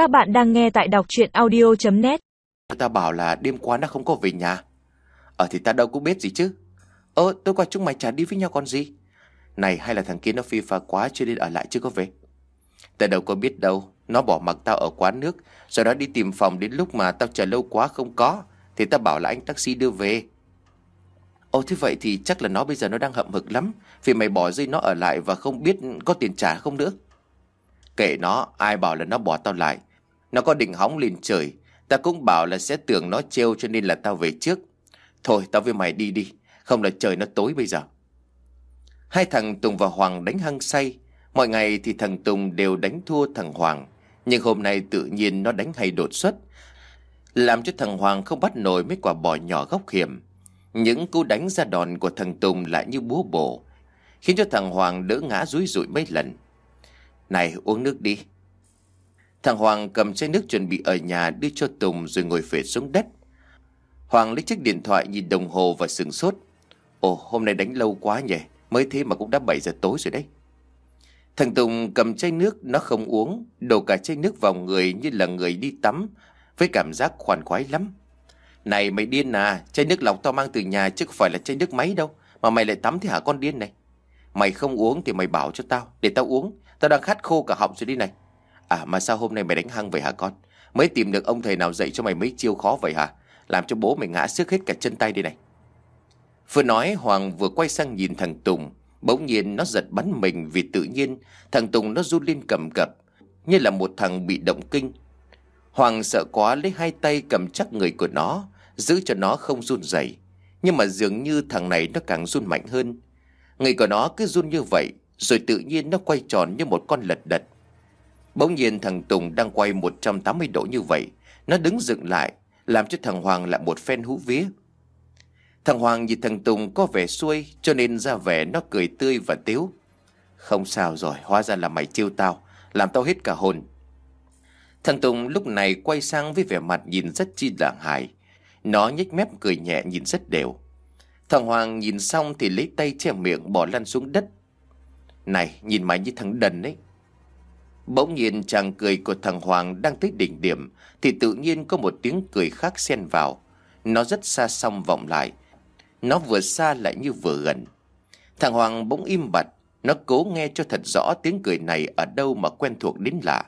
Các bạn đang nghe tại đọc chuyện audio.net Ta bảo là đêm qua nó không có về nhà. Ờ thì ta đâu cũng biết gì chứ. Ơ tôi qua chúng mày chả đi với nhau còn gì. Này, hay là thằng kia nó phi pha quá Cho nên ở lại chưa có về? Ta đâu có biết đâu. Nó bỏ mặc tao ở quán nước Rồi đó đi tìm phòng đến lúc mà tao chờ lâu quá không có. Thì ta bảo là anh taxi đưa về. Ồ, thế vậy thì chắc là nó bây giờ nó đang hậm hực lắm, Vì mày bỏ rơi nó ở lại Và không biết có tiền trả không nữa. Kể nó, ai bảo là nó bỏ tao lại. Nó có định hóng lên trời. Ta cũng bảo là sẽ tưởng nó trêu cho nên là tao về trước. Thôi, tao với mày đi đi. Không là trời nó tối bây giờ. Hai thằng Tùng và Hoàng đánh hăng say. Mọi ngày thì thằng Tùng đều đánh thua thằng Hoàng. Nhưng hôm nay tự nhiên nó đánh hay đột xuất, Làm cho thằng Hoàng không bắt nổi mấy quả bò nhỏ góc hiểm. Những cú đánh ra đòn của thằng Tùng lại như búa bổ, Khiến cho thằng Hoàng đỡ ngã rúi rụi mấy lần. Này, uống nước đi. Thằng Hoàng cầm chai nước chuẩn bị ở nhà đưa cho Tùng rồi ngồi phệt xuống đất. Hoàng lấy chiếc điện thoại nhìn đồng hồ và sừng sốt. Ồ, hôm nay đánh lâu quá nhỉ? Mới thế mà cũng đã 7 giờ tối rồi đấy. Thằng Tùng cầm chai nước, nó không uống, Đổ cả chai nước vào người như là người đi tắm, Với cảm giác khoan khoái lắm. Này, mày điên à Chai nước lọc tao mang từ nhà chứ không phải là chai nước máy đâu, Mà mày lại tắm thì hả con điên này? Mày không uống thì mày bảo cho tao, Để tao uống, Tao đang khát khô cả họng rồi đi này. À mà sao hôm nay mày đánh hăng vậy hả con? Mới tìm được ông thầy nào dạy cho mày mấy chiêu khó vậy hả? Làm cho bố mày ngã sức hết cả chân tay đi này. Vừa nói, Hoàng vừa quay sang nhìn thằng Tùng. Bỗng nhiên nó giật bắn mình vì tự nhiên, Thằng Tùng nó run lên cầm cập, Như là một thằng bị động kinh. Hoàng sợ quá lấy hai tay cầm chắc người của nó, Giữ cho nó không run rẩy. Nhưng mà dường như thằng này nó càng run mạnh hơn. Người của nó cứ run như vậy, Rồi tự nhiên nó quay tròn như một con lật đật. Bỗng nhiên thằng Tùng đang quay 180 độ như vậy. Nó đứng dựng lại, Làm cho thằng Hoàng lại một phen hú vía. Thằng Hoàng nhìn thằng Tùng có vẻ xuôi, Cho nên ra vẻ nó cười tươi và tiếu. Không sao rồi, Hóa ra là mày chiêu tao, Làm tao hết cả hồn. Thằng Tùng lúc này quay sang với vẻ mặt nhìn rất chi là hài Nó nhếch mép cười nhẹ nhìn rất đều. Thằng Hoàng nhìn xong thì lấy tay che miệng bỏ lăn xuống đất. Này, nhìn mày như thằng đần ấy. Bỗng nhiên chàng cười của thằng Hoàng đang tới đỉnh điểm, Thì tự nhiên có một tiếng cười khác xen vào. Nó rất xa xăm vọng lại. Nó vừa xa lại như vừa gần. Thằng Hoàng bỗng im bặt. Nó cố nghe cho thật rõ tiếng cười này ở đâu mà quen thuộc đến lạ.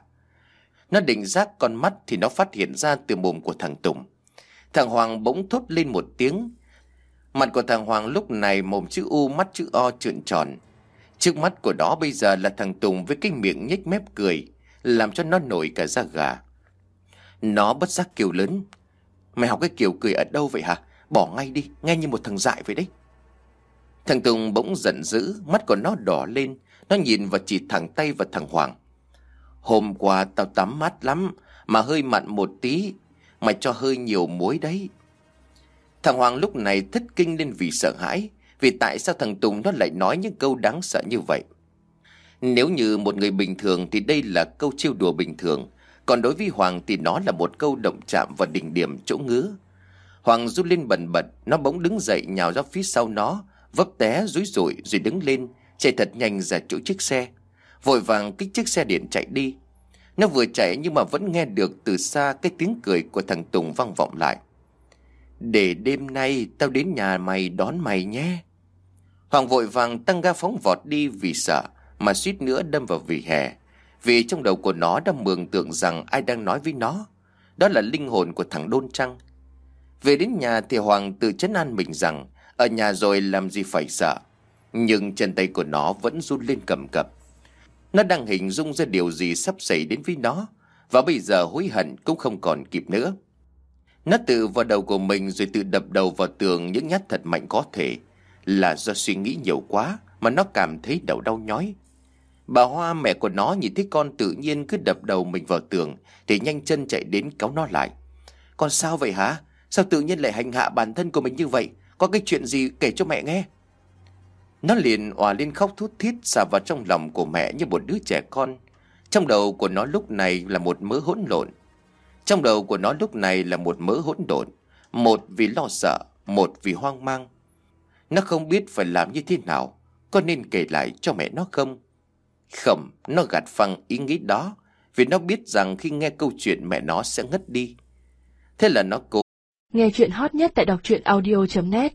Nó định giác con mắt thì nó phát hiện ra từ mồm của thằng Tùng. Thằng Hoàng bỗng thốt lên một tiếng. Mặt của thằng Hoàng lúc này mồm chữ U, mắt chữ O trượn tròn. Trước mắt của nó bây giờ là thằng Tùng với cái miệng nhếch mép cười, làm cho nó nổi cả da gà. Nó bất giác kêu lớn. Mày học cái kiểu cười ở đâu vậy hả? Bỏ ngay đi, nghe như một thằng dại vậy đấy. Thằng Tùng bỗng giận dữ, mắt của nó đỏ lên, nó nhìn và chỉ thẳng tay vào thằng Hoàng. Hôm qua tao tắm mát lắm, mà hơi mặn một tí, mày cho hơi nhiều muối đấy. Thằng Hoàng lúc này thất kinh lên vì sợ hãi, vì tại sao thằng Tùng nó lại nói những câu đáng sợ như vậy? Nếu như một người bình thường thì đây là câu trêu đùa bình thường. Còn đối với Hoàng thì nó là một câu động chạm vào đỉnh điểm chỗ ngứa. Hoàng rút lên bần bật, Nó bỗng đứng dậy nhào ra phía sau nó, Vấp té rúi rủi rồi đứng lên, Chạy thật nhanh ra chỗ chiếc xe. Vội vàng kích chiếc xe điện chạy đi. Nó vừa chạy nhưng mà vẫn nghe được từ xa Cái tiếng cười của thằng Tùng vang vọng lại. Để đêm nay tao đến nhà mày đón mày nhé. Hoàng vội vàng tăng ga phóng vọt đi vì sợ, mà suýt nữa đâm vào vỉa hè. Vì trong đầu của nó đã mường tượng rằng ai đang nói với nó. Đó là linh hồn của thằng Đôn Trăng. Về đến nhà thì Hoàng tự chấn an mình rằng, ở nhà rồi làm gì phải sợ. Nhưng chân tay của nó vẫn run lên cầm cập. Nó đang hình dung ra điều gì sắp xảy đến với nó. Và bây giờ hối hận cũng không còn kịp nữa. Nó tự vào đầu của mình rồi tự đập đầu vào tường những nhát thật mạnh có thể. Là do suy nghĩ nhiều quá Mà nó cảm thấy đầu đau nhói Bà Hoa mẹ của nó nhìn thấy con tự nhiên cứ đập đầu mình vào tường Thì nhanh chân chạy đến kéo nó lại Con sao vậy hả? Sao tự nhiên lại hành hạ bản thân của mình như vậy? Có cái chuyện gì kể cho mẹ nghe? Nó liền òa lên khóc thút thít xà vào trong lòng của mẹ như một đứa trẻ con Trong đầu của nó lúc này là một mớ hỗn lộn Trong đầu của nó lúc này là một mớ hỗn độn Một vì lo sợ, một vì hoang mang nó không biết phải làm như thế nào, Có nên kể lại cho mẹ nó không? Không, Nó gạt phăng ý nghĩ đó, Vì nó biết rằng khi nghe câu chuyện mẹ nó sẽ ngất đi. Thế là nó cố Nghe chuyện hot nhất tại đọc truyện audio.net